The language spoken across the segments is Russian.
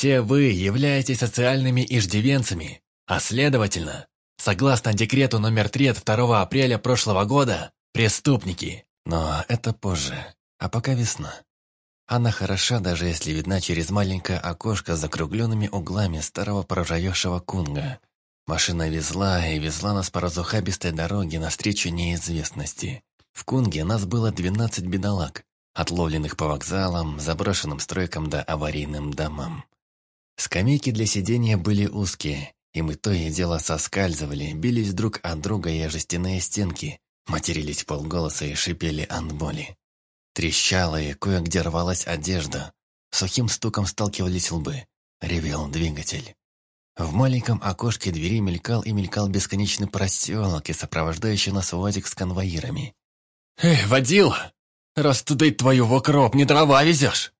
Все вы являетесь социальными иждивенцами, а следовательно, согласно декрету номер 3 от 2 апреля прошлого года, преступники. Но это позже, а пока весна. Она хороша, даже если видна через маленькое окошко с закругленными углами старого проржавевшего кунга. Машина везла и везла нас по разухабистой дороге навстречу неизвестности. В кунге нас было 12 бедолаг, отловленных по вокзалам, заброшенным стройкам да аварийным домам. Скамейки для сидения были узкие, и мы то и дело соскальзывали, бились друг от друга и жестяные стенки, матерились полголоса и шипели от боли. Трещала и кое-где рвалась одежда, сухим стуком сталкивались лбы, ревел двигатель. В маленьком окошке двери мелькал и мелькал бесконечный проселок и сопровождающий нас УАЗик с конвоирами. «Эй, водила! Раз туда твою в окроп, не дрова везешь!»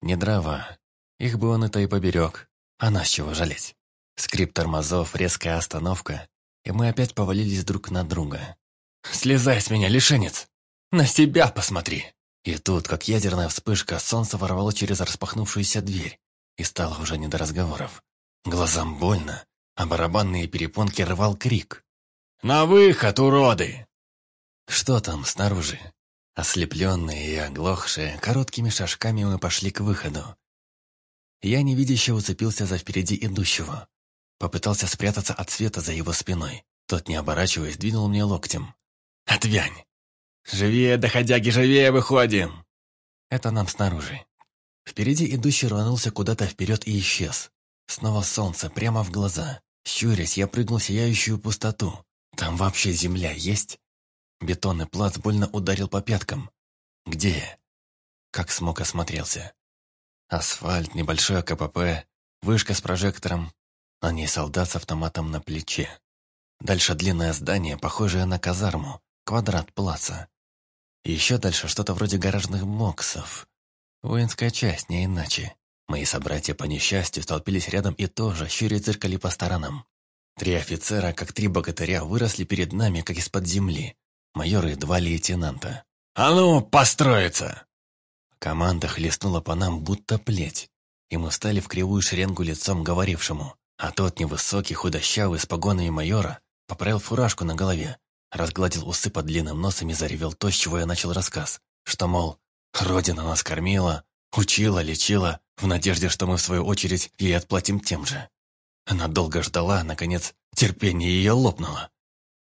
Не дрова. Их бы он это и поберег. А нас чего жалеть? Скрип тормозов, резкая остановка, и мы опять повалились друг на друга. «Слезай с меня, лишенец! На себя посмотри!» И тут, как ядерная вспышка, солнце ворвало через распахнувшуюся дверь, и стало уже не до разговоров. Глазам больно, а барабанные перепонки рвал крик. «На выход, уроды!» Что там снаружи? Ослепленные и оглохшие, короткими шажками мы пошли к выходу. Я невидяще уцепился за впереди идущего. Попытался спрятаться от света за его спиной. Тот, не оборачиваясь, двинул мне локтем. «Отвянь! Живее, доходяги, живее выходим!» Это нам снаружи. Впереди идущий рванулся куда-то вперед и исчез. Снова солнце, прямо в глаза. Щурясь, я прыгнул в сияющую пустоту. Там вообще земля есть? Бетонный плац больно ударил по пяткам. Где? Как смог осмотрелся. Асфальт, небольшое КПП, вышка с прожектором, на ней солдат с автоматом на плече. Дальше длинное здание, похожее на казарму, квадрат плаца. Еще дальше что-то вроде гаражных боксов. Воинская часть, не иначе. Мои собратья по несчастью столпились рядом и тоже, щуря зеркали по сторонам. Три офицера, как три богатыря, выросли перед нами, как из-под земли. Майоры и два лейтенанта. «А ну, построиться!» Команда хлестнула по нам, будто плеть. И мы встали в кривую шеренгу лицом говорившему. А тот невысокий, худощавый, с погонами майора, поправил фуражку на голове, разгладил усы под длинным носом и заревел то, с чего я начал рассказ. Что, мол, Родина нас кормила, учила, лечила, в надежде, что мы, в свою очередь, ей отплатим тем же. Она долго ждала, наконец, терпение ее лопнуло.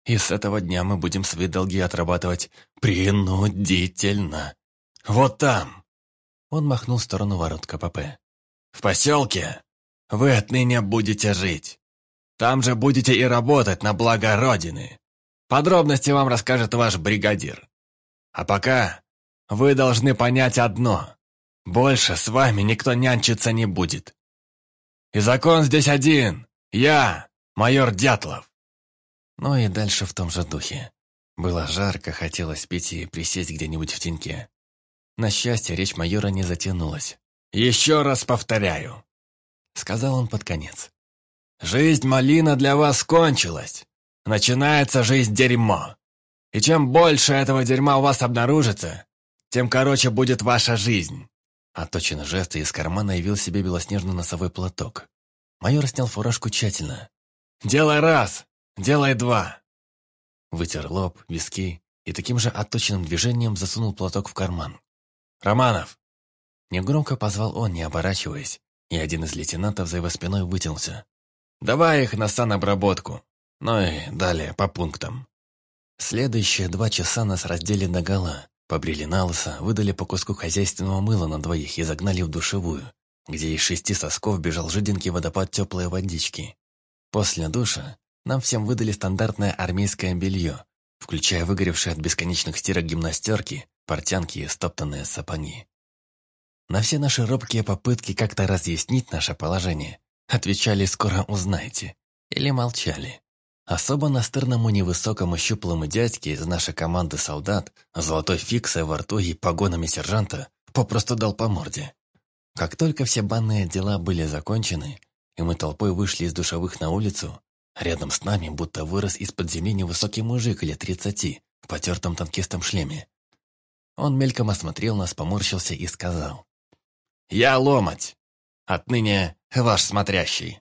И с этого дня мы будем свои долги отрабатывать принудительно. Вот там!» Он махнул в сторону ворот КПП. «В поселке вы отныне будете жить. Там же будете и работать на благо Родины. Подробности вам расскажет ваш бригадир. А пока вы должны понять одно. Больше с вами никто нянчиться не будет. И закон здесь один. Я, майор Дятлов. Ну и дальше в том же духе. Было жарко, хотелось пить и присесть где-нибудь в теньке. На счастье, речь майора не затянулась. «Еще раз повторяю», — сказал он под конец. «Жизнь малина для вас кончилась. Начинается жизнь дерьмо. И чем больше этого дерьма у вас обнаружится, тем короче будет ваша жизнь. Отточен жест, и из кармана явил себе белоснежный носовой платок. Майор снял фуражку тщательно. «Делай раз! Делай два!» Вытер лоб, виски и таким же отточенным движением засунул платок в карман. «Романов!» Негромко позвал он, не оборачиваясь, и один из лейтенантов за его спиной вытянулся. «Давай их на санобработку. Ну и далее, по пунктам». Следующие два часа нас раздели догола, Побрили на лысо, выдали по куску хозяйственного мыла на двоих и загнали в душевую, где из шести сосков бежал жиденький водопад теплой водички. После душа нам всем выдали стандартное армейское белье, включая выгоревшие от бесконечных стирок гимнастерки, портянки и стоптанные сапоги. На все наши робкие попытки как-то разъяснить наше положение отвечали «скоро узнаете» или молчали. Особо настырному невысокому щуплому дядьке из нашей команды солдат, золотой фиксой во рту и погонами сержанта, попросту дал по морде. Как только все банные дела были закончены, и мы толпой вышли из душевых на улицу, рядом с нами будто вырос из-под земли невысокий мужик лет тридцати в потертом танкистом шлеме. Он мельком осмотрел нас, поморщился и сказал. «Я ломать. Отныне ваш смотрящий.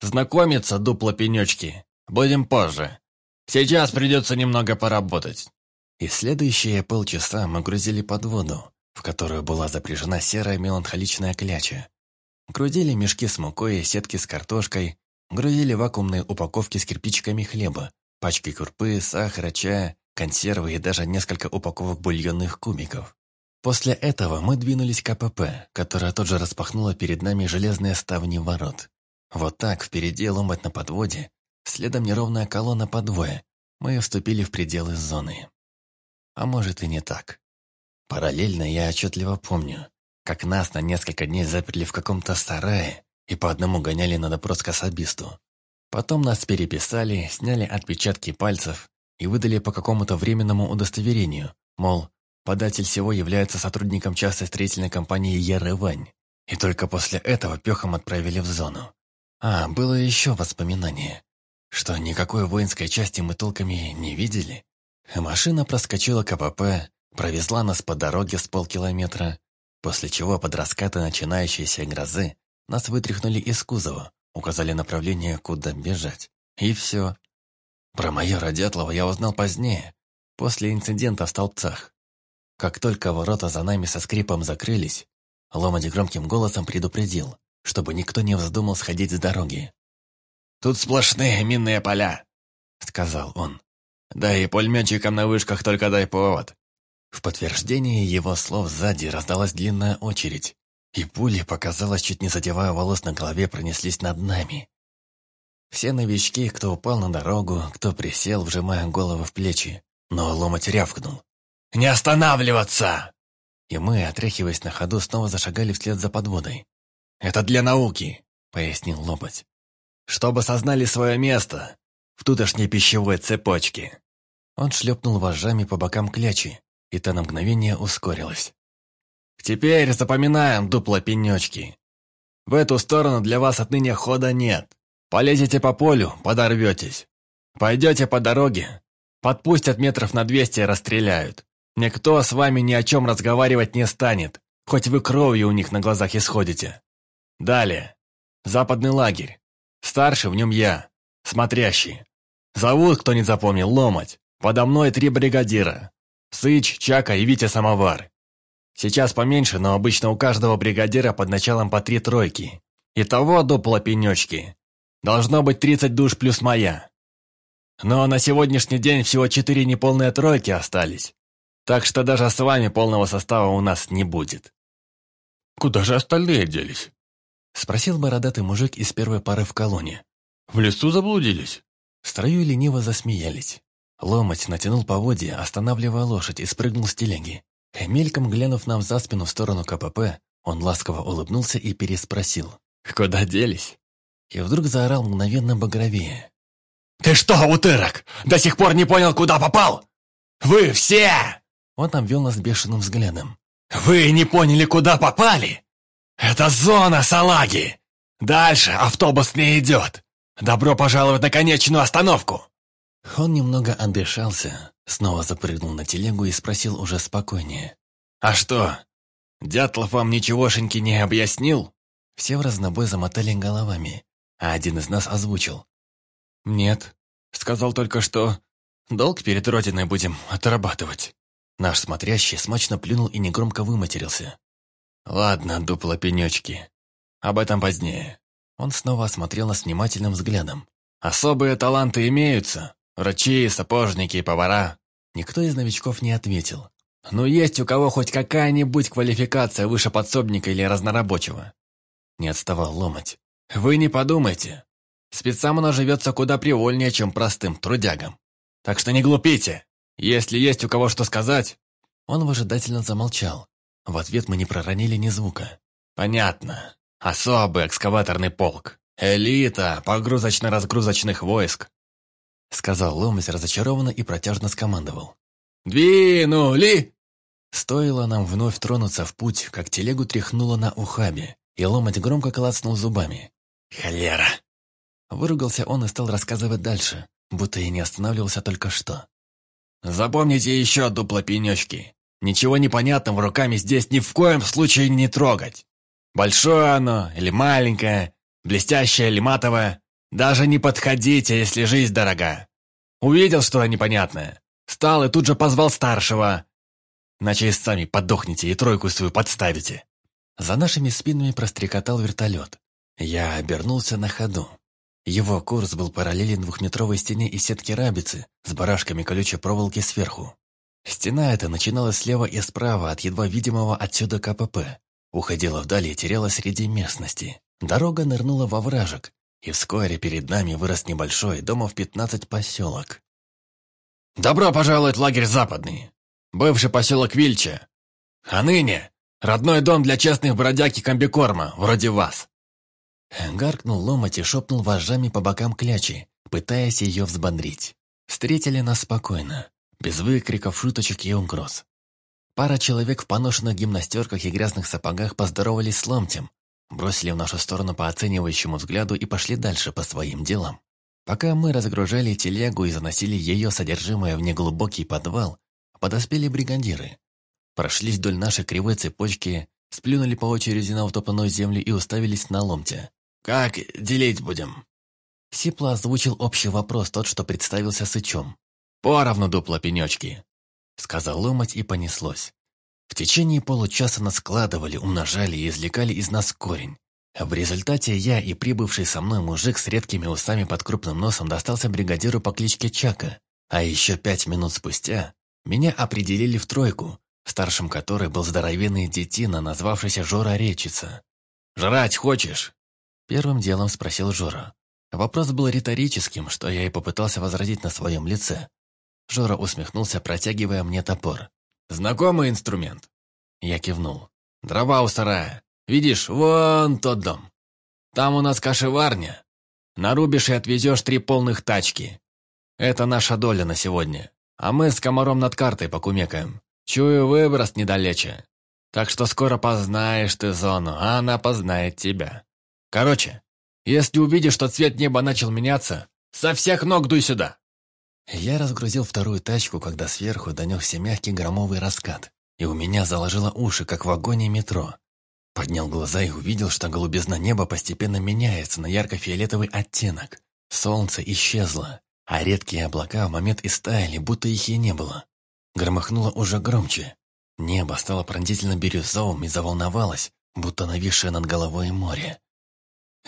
Знакомиться, дупло-пенечки, будем позже. Сейчас придется немного поработать». И следующие полчаса мы грузили под воду, в которую была запряжена серая меланхоличная кляча. Грузили мешки с мукой и сетки с картошкой, грузили вакуумные упаковки с кирпичиками хлеба, пачки курпы, сахара, чая, консервы и даже несколько упаковок бульонных кубиков. После этого мы двинулись к АПП, которая тут же распахнула перед нами железные ставни ворот. Вот так, впереди ломать на подводе, следом неровная колонна по двое, мы вступили в пределы зоны. А может и не так. Параллельно я отчетливо помню, как нас на несколько дней заперли в каком-то сарае и по одному гоняли на допрос к особисту. Потом нас переписали, сняли отпечатки пальцев и выдали по какому-то временному удостоверению, мол, податель всего является сотрудником частной строительной компании «Еревань». И только после этого пехом отправили в зону. А, было еще воспоминание, что никакой воинской части мы толками не видели. Машина проскочила КПП, провезла нас по дороге с полкилометра, после чего под раскаты начинающейся грозы нас вытряхнули из кузова, указали направление, куда бежать. И все. Про майора Дятлова я узнал позднее, после инцидента в Столбцах. Как только ворота за нами со скрипом закрылись, Ломади громким голосом предупредил, чтобы никто не вздумал сходить с дороги. «Тут сплошные минные поля», — сказал он. Да и пулеметчикам на вышках только дай повод». В подтверждение его слов сзади раздалась длинная очередь, и пули, показалось, чуть не задевая волос на голове, пронеслись над нами. Все новички, кто упал на дорогу, кто присел, вжимая голову в плечи, но ломоть рявкнул. «Не останавливаться!» И мы, отряхиваясь на ходу, снова зашагали вслед за подводой. «Это для науки», — пояснил ломоть. «Чтобы сознали свое место в тутошней пищевой цепочке». Он шлепнул вожжами по бокам клячи, и та на мгновение ускорилась. «Теперь запоминаем дупло-пенечки. В эту сторону для вас отныне хода нет. Полезете по полю, подорветесь. Пойдете по дороге, подпустят метров на двести и расстреляют. Никто с вами ни о чем разговаривать не станет, хоть вы кровью у них на глазах исходите. Далее. Западный лагерь. Старший в нем я, смотрящий. Зовут, кто не запомнил, Ломать. Подо мной три бригадира. Сыч, Чака и Витя Самовар. Сейчас поменьше, но обычно у каждого бригадира под началом по три тройки. Итого дупло пенечки. Должно быть 30 душ плюс моя. Но на сегодняшний день всего четыре неполные тройки остались. Так что даже с вами полного состава у нас не будет. «Куда же остальные делись?» Спросил бородатый мужик из первой пары в колонне. «В лесу заблудились?» В строю лениво засмеялись. Ломать натянул поводья, останавливая лошадь, и спрыгнул с телеги. Мельком глянув нам за спину в сторону КПП, он ласково улыбнулся и переспросил. «Куда делись?» И вдруг заорал мгновенно багровее. «Ты что, утырок, до сих пор не понял, куда попал? Вы все!» Он обвел нас бешеным взглядом. «Вы не поняли, куда попали? Это зона салаги! Дальше автобус не идет! Добро пожаловать на конечную остановку!» Он немного отдышался, снова запрыгнул на телегу и спросил уже спокойнее. «А что, Дятлов вам ничегошеньки не объяснил?» Все в разнобой замотали головами, а один из нас озвучил. «Нет, сказал только что, долг перед Родиной будем отрабатывать». Наш смотрящий смачно плюнул и негромко выматерился. «Ладно, дупло-пенечки, об этом позднее». Он снова осмотрел нас внимательным взглядом. «Особые таланты имеются, Врачи, сапожники повара. Никто из новичков не ответил. Но есть у кого хоть какая-нибудь квалификация выше подсобника или разнорабочего. Не отставал ломать. Вы не подумайте. Спецам оно живется куда привольнее, чем простым трудягам. Так что не глупите. Если есть у кого что сказать... Он выжидательно замолчал. В ответ мы не проронили ни звука. Понятно. Особый экскаваторный полк. Элита погрузочно-разгрузочных войск. Сказал Ломас разочарованно и протяжно скомандовал. «Двинули!» Стоило нам вновь тронуться в путь, как телегу тряхнуло на ухабе, и Ломать громко клацнул зубами. «Холера!» Выругался он и стал рассказывать дальше, будто и не останавливался только что. «Запомните еще, дуплопенечки, ничего непонятного руками здесь ни в коем случае не трогать. Большое оно или маленькое, блестящее или матовое. Даже не подходите, если жизнь дорога. Увидел что-то непонятное. Встал и тут же позвал старшего. Иначе сами подохнете и тройку свою подставите. За нашими спинами прострекотал вертолет. Я обернулся на ходу. Его курс был параллелен двухметровой стене из сетки рабицы с барашками колючей проволоки сверху. Стена эта начиналась слева и справа от едва видимого отсюда КПП, уходила вдали и терялась среди местности. Дорога нырнула во вражек, и вскоре перед нами вырос небольшой, домов пятнадцать поселок. «Добро пожаловать в лагерь Западный, бывший поселок Вильча, а ныне родной дом для честных бродяг и комбикорма, вроде вас». Гаркнул ломоть и шепнул вожжами по бокам клячи, пытаясь ее взбодрить. Встретили нас спокойно, без выкриков, шуточек и угроз. Пара человек в поношенных гимнастерках и грязных сапогах поздоровались с ломтем, бросили в нашу сторону по оценивающему взгляду и пошли дальше по своим делам. Пока мы разгружали телегу и заносили ее содержимое в неглубокий подвал, подоспели бригадиры. Прошлись вдоль нашей кривой цепочки, сплюнули по очереди на утопленную землю и уставились на ломте. «Как делить будем?» Сипло озвучил общий вопрос тот, что представился сычом. «Поровну дупло пенечки», — сказал ломать и понеслось. В течение получаса нас складывали, умножали и извлекали из нас корень. В результате я и прибывший со мной мужик с редкими усами под крупным носом достался бригадиру по кличке Чака, а еще пять минут спустя меня определили в тройку, старшим которой был здоровенный детина, назвавшийся Жора Речица. «Жрать хочешь?» Первым делом спросил Жора. Вопрос был риторическим, что я и попытался возразить на своем лице. Жора усмехнулся, протягивая мне топор. «Знакомый инструмент?» Я кивнул. «Дрова у сарая. Видишь, вон тот дом. Там у нас кашеварня. Нарубишь и отвезешь три полных тачки. Это наша доля на сегодня. А мы с комаром над картой покумекаем. Чую выброс недалече. Так что скоро познаешь ты зону, а она познает тебя. Короче, если увидишь, что цвет неба начал меняться, со всех ног дуй сюда. Я разгрузил вторую тачку, когда сверху донесся мягкий громовый раскат, и у меня заложило уши, как в вагоне метро. Поднял глаза и увидел, что голубизна неба постепенно меняется на ярко-фиолетовый оттенок. Солнце исчезло, а редкие облака в момент истаяли, будто их и не было. Громыхнуло уже громче. Небо стало пронзительно бирюзовым и заволновалось, будто нависшее над головой море.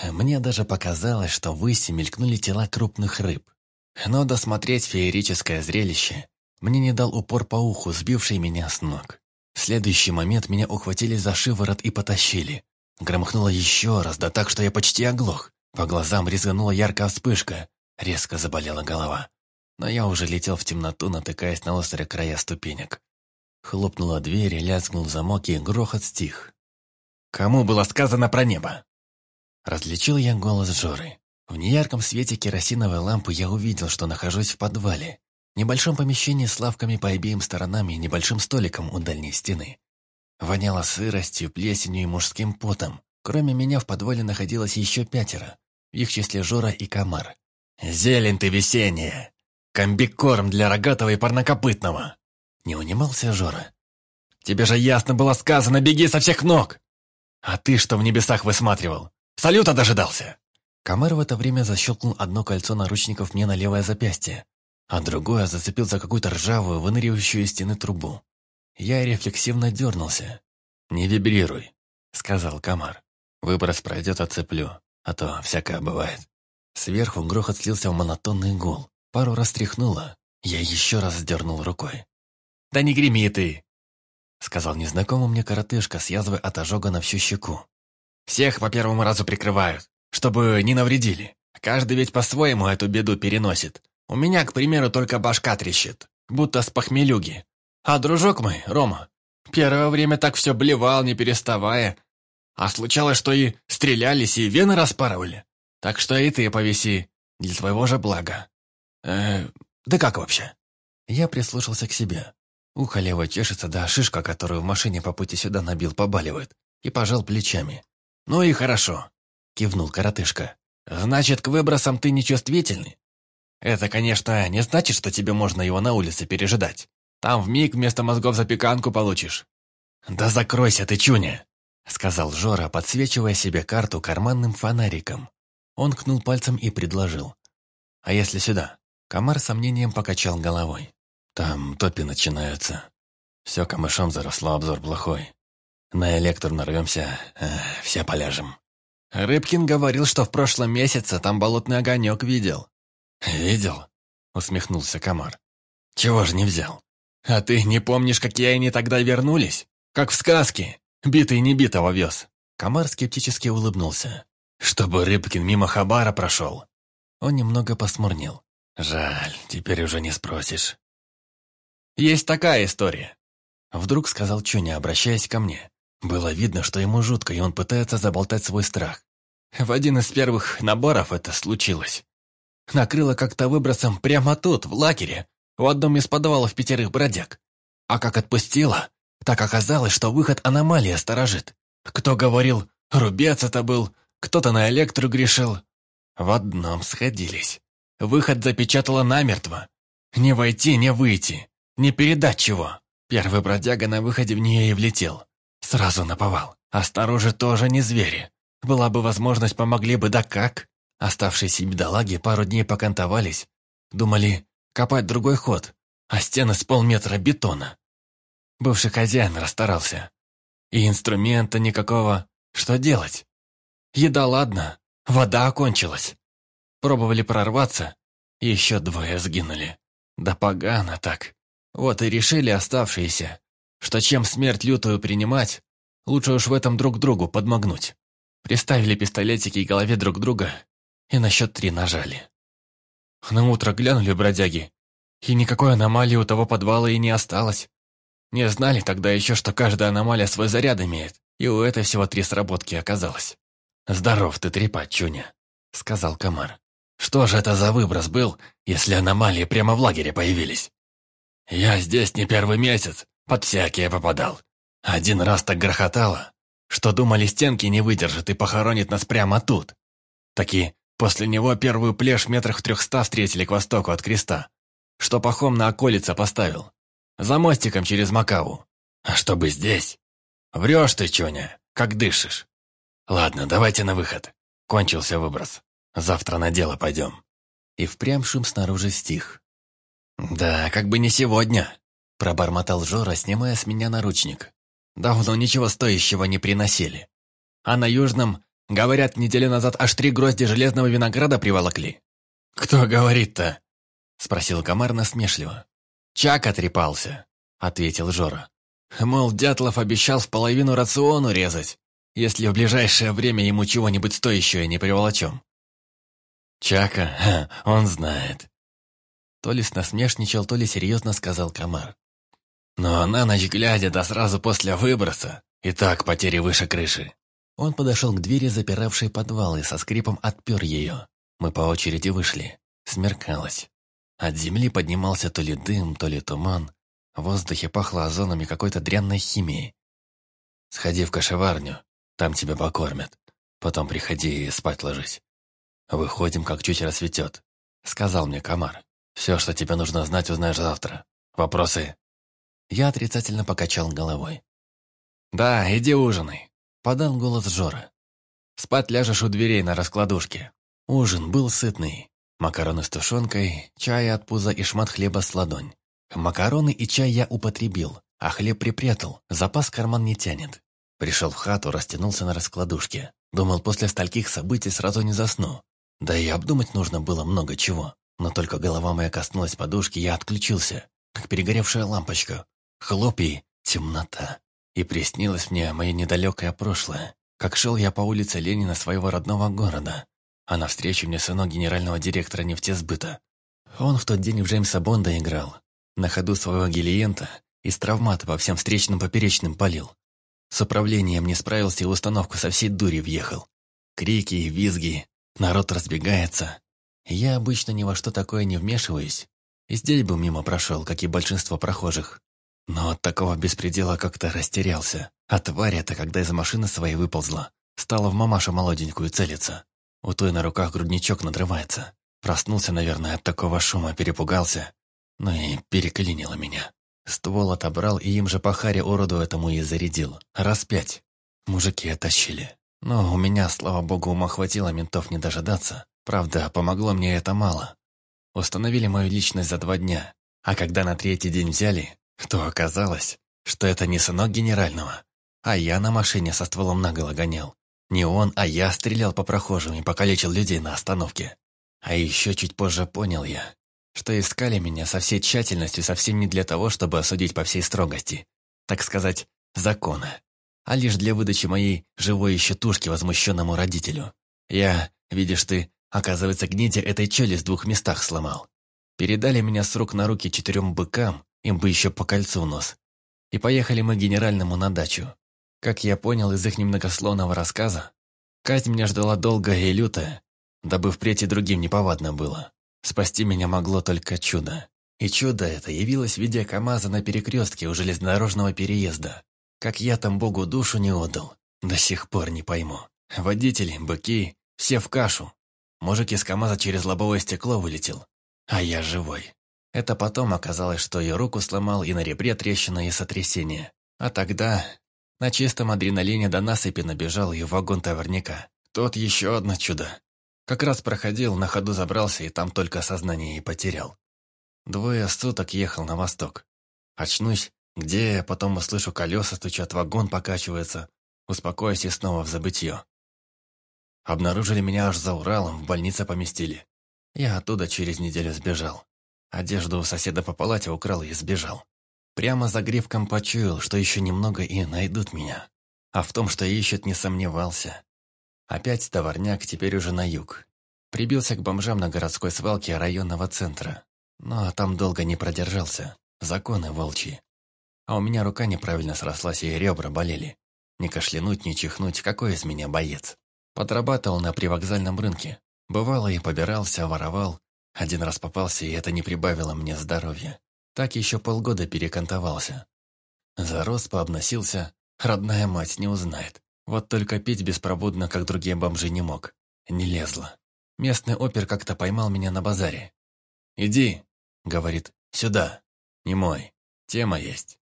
Мне даже показалось, что выси мелькнули тела крупных рыб. Но досмотреть феерическое зрелище мне не дал упор по уху, сбивший меня с ног. В следующий момент меня ухватили за шиворот и потащили. Громыхнуло еще раз, да так, что я почти оглох. По глазам резанула яркая вспышка. Резко заболела голова. Но я уже летел в темноту, натыкаясь на острые края ступенек. Хлопнула дверь, лязгнул замок, и грохот стих. «Кому было сказано про небо?» Различил я голос Жоры. В неярком свете керосиновой лампы я увидел, что нахожусь в подвале. Небольшом помещении с лавками по обеим сторонам и небольшим столиком у дальней стены. Воняло сыростью, плесенью и мужским потом. Кроме меня в подвале находилось еще пятеро. В их числе Жора и Комар. «Зелень ты весенняя! Комбикорм для рогатого и парнокопытного!» Не унимался Жора. «Тебе же ясно было сказано, беги со всех ног! А ты что в небесах высматривал? Салюта дожидался!» Комар в это время защелкнул одно кольцо наручников мне на левое запястье, а другое зацепил за какую-то ржавую, выныривающую из стены трубу. Я рефлексивно дернулся. «Не вибрируй», — сказал комар. «Выброс пройдет, отцеплю, а то всякое бывает». Сверху грохот слился в монотонный гул. Пару раз тряхнуло. Я еще раз дернул рукой. «Да не греми ты!» — сказал незнакомый мне коротышка с язвой от ожога на всю щеку. «Всех по первому разу прикрывают, чтобы не навредили. Каждый ведь по-своему эту беду переносит. У меня, к примеру, только башка трещит, будто с похмелюги. А дружок мой, Рома, первое время так все блевал, не переставая. А случалось, что и стрелялись, и вены распарывали. Так что и ты повиси, для твоего же блага. Э, да как вообще? Я прислушался к себе. Ухо лево чешется, да шишка, которую в машине по пути сюда набил, побаливает. И пожал плечами. «Ну и хорошо», — кивнул коротышка. «Значит, к выбросам ты нечувствительный? Это, конечно, не значит, что тебе можно его на улице пережидать. Там в миг вместо мозгов запеканку получишь. Да закройся ты, чуня. — сказал Жора, подсвечивая себе карту карманным фонариком. Он кнул пальцем и предложил. «А если сюда?» Комар сомнением покачал головой. «Там топи начинаются. Все камышом заросло, обзор плохой. На электр нарвемся, э, все поляжем». Рыбкин говорил, что в прошлом месяце там болотный огонек видел. «Видел?» — усмехнулся Комар. «Чего же не взял? А ты не помнишь, какие они тогда вернулись? Как в сказке, битый не битого вез». Комар скептически улыбнулся. «Чтобы Рыбкин мимо Хабара прошел». Он немного посмурнел. «Жаль, теперь уже не спросишь». «Есть такая история», — вдруг сказал Чуня, обращаясь ко мне. Было видно, что ему жутко, и он пытается заболтать свой страх. В один из первых наборов это случилось. Накрыло как-то выбросом прямо тут, в лагере, в одном из подвалов пятерых бродяг. А как отпустило, так оказалось, что выход аномалия сторожит. Кто говорил, рубец это был, кто-то на электру грешил. В одном сходились. Выход запечатало намертво. Не войти, не выйти, не передать чего. Первый бродяга на выходе в нее и влетел. Сразу наповал. А снаружи тоже не звери. Была бы возможность, помогли бы, да как? Оставшиеся бедолаги пару дней покантовались. Думали, копать другой ход, а стены с полметра бетона. Бывший хозяин расстарался. И инструмента никакого. Что делать? Еда ладно, вода окончилась. Пробовали прорваться, еще двое сгинули. Да погано так. Вот и решили оставшиеся, что чем смерть лютую принимать, лучше уж в этом друг другу подмогнуть. Приставили пистолетики к голове друг друга и на счет три нажали. На утро глянули бродяги, и никакой аномалии у того подвала и не осталось. Не знали тогда еще, что каждая аномалия свой заряд имеет, и у этой всего три сработки оказалось. «Здоров ты, трепать, Чуня», — сказал Комар. «Что же это за выброс был, если аномалии прямо в лагере появились?» «Я здесь не первый месяц, под всякие попадал. Один раз так грохотало, что думали, стенки не выдержат и похоронит нас прямо тут. Таки после него первую плешь метрах в трехста встретили к востоку от креста, что пахом на околице поставил. За мостиком через Макаву. А чтобы здесь? Врешь ты, Чоня, как дышишь. Ладно, давайте на выход. Кончился выброс. Завтра на дело пойдем. И впрямь шум снаружи стих. Да, как бы не сегодня. Пробормотал Жора, снимая с меня наручник. Давно ничего стоящего не приносили. А на Южном, говорят, неделю назад аж три грозди железного винограда приволокли. «Кто говорит-то?» — спросил комар насмешливо. «Чак отрепался», — ответил Жора. «Мол, Дятлов обещал в половину рациону резать, если в ближайшее время ему чего-нибудь стоящее не приволочем». «Чака, он знает». То ли насмешничал, то ли серьезно сказал комар. Но на ночь глядя, да сразу после выброса, и так потери выше крыши. Он подошел к двери, запиравшей подвал, и со скрипом отпер ее. Мы по очереди вышли. Смеркалось. От земли поднимался то ли дым, то ли туман. В воздухе пахло озонами какой-то дрянной химии. «Сходи в кошеварню, там тебя покормят. Потом приходи и спать ложись. Выходим, как чуть рассветет», — сказал мне комар. «Все, что тебе нужно знать, узнаешь завтра. Вопросы?» Я отрицательно покачал головой. «Да, иди ужинай», — подал голос Жора. «Спать ляжешь у дверей на раскладушке». Ужин был сытный. Макароны с тушенкой, чай от пуза и шмат хлеба с ладонь. Макароны и чай я употребил, а хлеб припрятал, запас карман не тянет. Пришел в хату, растянулся на раскладушке. Думал, после стольких событий сразу не засну. Да и обдумать нужно было много чего. Но только голова моя коснулась подушки, я отключился, как перегоревшая лампочка, Хлопья, темнота. И приснилось мне мое недалекое прошлое, как шел я по улице Ленина своего родного города, а навстречу мне сынок генерального директора нефтесбыта. Он в тот день в Джеймса Бонда играл, на ходу своего гелиента из травмата по всем встречным поперечным полил. С управлением не справился и установку со всей дури въехал. Крики, визги, народ разбегается. Я обычно ни во что такое не вмешиваюсь. И здесь бы мимо прошел, как и большинство прохожих. Но от такого беспредела как-то растерялся. А тварь эта, когда из машины своей выползла, стала в мамашу молоденькую целиться. У той на руках грудничок надрывается. Проснулся, наверное, от такого шума, перепугался. Ну и переклинило меня. Ствол отобрал и им же по харе уроду этому и зарядил. Раз пять. Мужики оттащили. Но у меня, слава богу, ума хватило ментов не дожидаться. Правда, помогло мне это мало. Установили мою личность за два дня. А когда на третий день взяли, то оказалось, что это не сынок генерального, а я на машине со стволом наголо гонял. Не он, а я стрелял по прохожим и покалечил людей на остановке. А еще чуть позже понял я, что искали меня со всей тщательностью совсем не для того, чтобы осудить по всей строгости, так сказать, закона, а лишь для выдачи моей живой еще тушки возмущенному родителю. Я, видишь ты, оказывается, гниде этой челюсть в двух местах сломал. Передали меня с рук на руки четырем быкам, им бы еще по кольцу нос. И поехали мы генеральному на дачу. Как я понял из их немногословного рассказа, казнь меня ждала долгая и лютая, дабы впредь и другим неповадно было. Спасти меня могло только чудо. И чудо это явилось в виде КамАЗа на перекрестке у железнодорожного переезда. Как я там Богу душу не отдал, до сих пор не пойму. Водители, быки, все в кашу. Мужик из КамАЗа через лобовое стекло вылетел, а я живой. Это потом оказалось, что я руку сломал и на ребре трещина и сотрясение. А тогда на чистом адреналине до насыпи набежал и в вагон товарняка. Тот еще одно чудо. Как раз проходил, на ходу забрался и там только сознание и потерял. Двое суток ехал на восток. Очнусь, где я потом услышу колеса стучат, вагон покачивается, успокоюсь и снова в забытье. Обнаружили меня аж за Уралом, в больнице поместили. Я оттуда через неделю сбежал. Одежду у соседа по палате украл и сбежал. Прямо за гривком почуял, что еще немного и найдут меня. А в том, что ищут, не сомневался. Опять товарняк, теперь уже на юг. Прибился к бомжам на городской свалке районного центра. Но там долго не продержался. Законы волчьи. А у меня рука неправильно срослась, и ребра болели. Не кашлянуть, не чихнуть, какой из меня боец. Подрабатывал на привокзальном рынке. Бывало и побирался, воровал. Один раз попался, и это не прибавило мне здоровья. Так еще полгода перекантовался. Зарос, пообносился, родная мать не узнает. Вот только пить беспробудно, как другие бомжи, не мог. Не лезло. Местный опер как-то поймал меня на базаре. «Иди», — говорит, — «сюда». Не мой. Тема есть.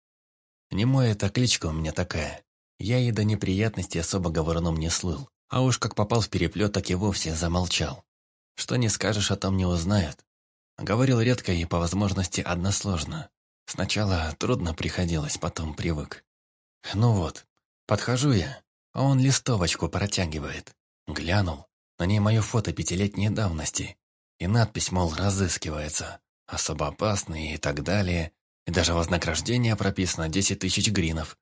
Не мой это кличка у меня такая. Я и до неприятностей особо говоруном не слыл. А уж как попал в переплет, так и вовсе замолчал. Что не скажешь, о том не узнают. Говорил редко и, по возможности, односложно. Сначала трудно приходилось, потом привык. Ну вот, подхожу я, а он листовочку протягивает. Глянул, на ней мое фото пятилетней давности. И надпись, мол, разыскивается. Особо опасный и так далее. И даже вознаграждение прописано десять тысяч гринов.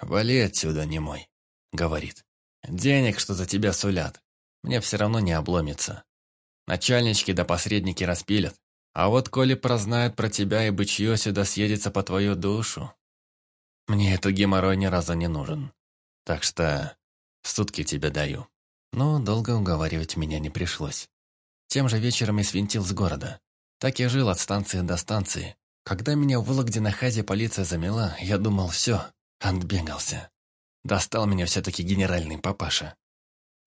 «Вали отсюда, не мой», — говорит. «Денег, что за тебя сулят. Мне все равно не обломится. Начальнички да посредники распилят. А вот коли прознают про тебя и бычье сюда съедется по твою душу, мне этот геморрой ни разу не нужен. Так что сутки тебе даю. Но долго уговаривать меня не пришлось. Тем же вечером и свинтил с города. Так я жил от станции до станции. Когда меня в Вологде на хазе полиция замела, я думал, все, отбегался. Достал меня все-таки генеральный папаша.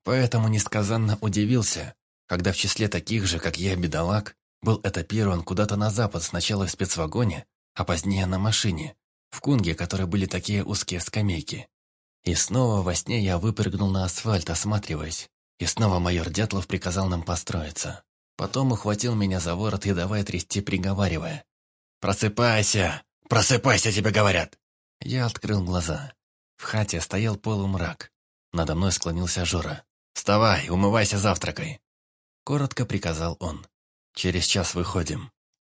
Поэтому несказанно удивился, когда в числе таких же, как я, бедолаг, был этапирован куда-то на запад, сначала в спецвагоне, а позднее на машине, в кунге, которые были такие узкие скамейки. И снова во сне я выпрыгнул на асфальт, осматриваясь. И снова майор Дятлов приказал нам построиться. Потом ухватил меня за ворот и давай трясти, приговаривая. «Просыпайся! Просыпайся, тебе говорят!» Я открыл глаза. В хате стоял полумрак. Надо мной склонился Жора. «Вставай, умывайся завтракой!» Коротко приказал он. Через час выходим.